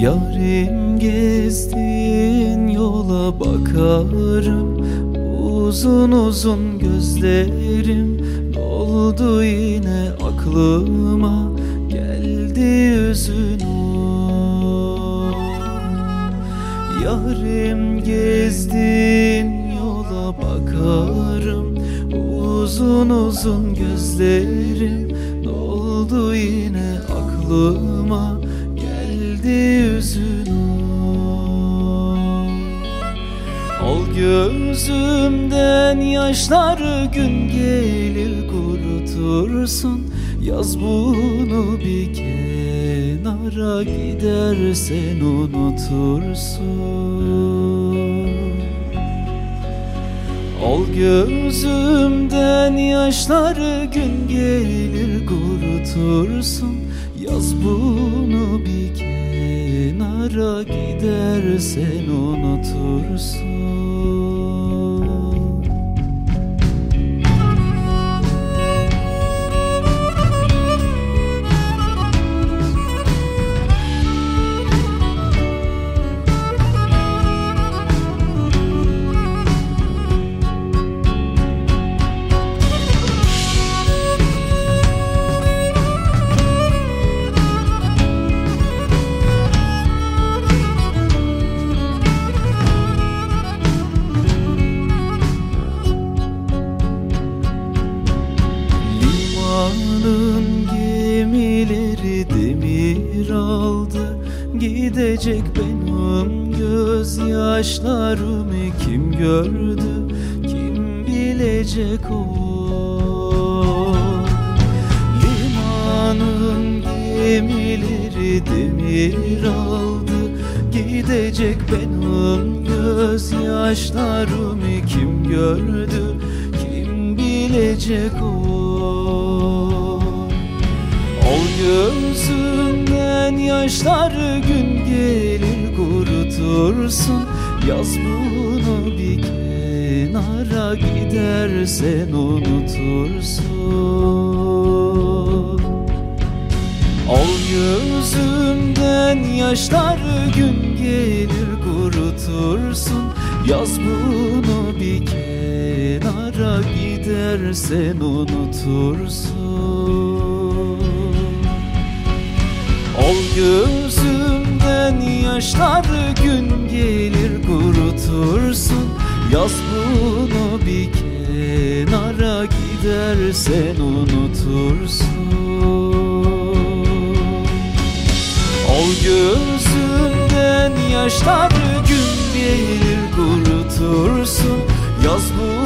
Yarim gezdiğin yola bakarım. Uzun uzun gözlerim doldu yine aklıma. Geldi yüzün Yarim gezdiğin yola bakarım. Uzun uzun gözlerim doldu yine aklıma Geldi yüzün Al gözümden yaşları gün gelir kurutursun. Yaz bunu bir kenara gidersen unutursun. Al gözümden yaşları gün gelir kurutursun. Yaz bunu kenara gidersen unutursun Gidecek benim gözyaşlarımı kim gördü Kim bilecek o? Limanın gemileri demir aldı Gidecek benim gözyaşlarımı kim gördü Kim bilecek o? Ol gözümden yaşları gün gelir kurutursun. Yaz bunu bir kenara gidersen unutursun. Ol gözümden yaşları gün gelir kurutursun. Yaz bunu bir kenara gidersen unutursun Ol gözümden yaşları gün gelir kurutursun. Yaz bunu bir kenara gidersen unutursun. Ol gözümden yaşları gün gelir kurutursun. Yaz bunu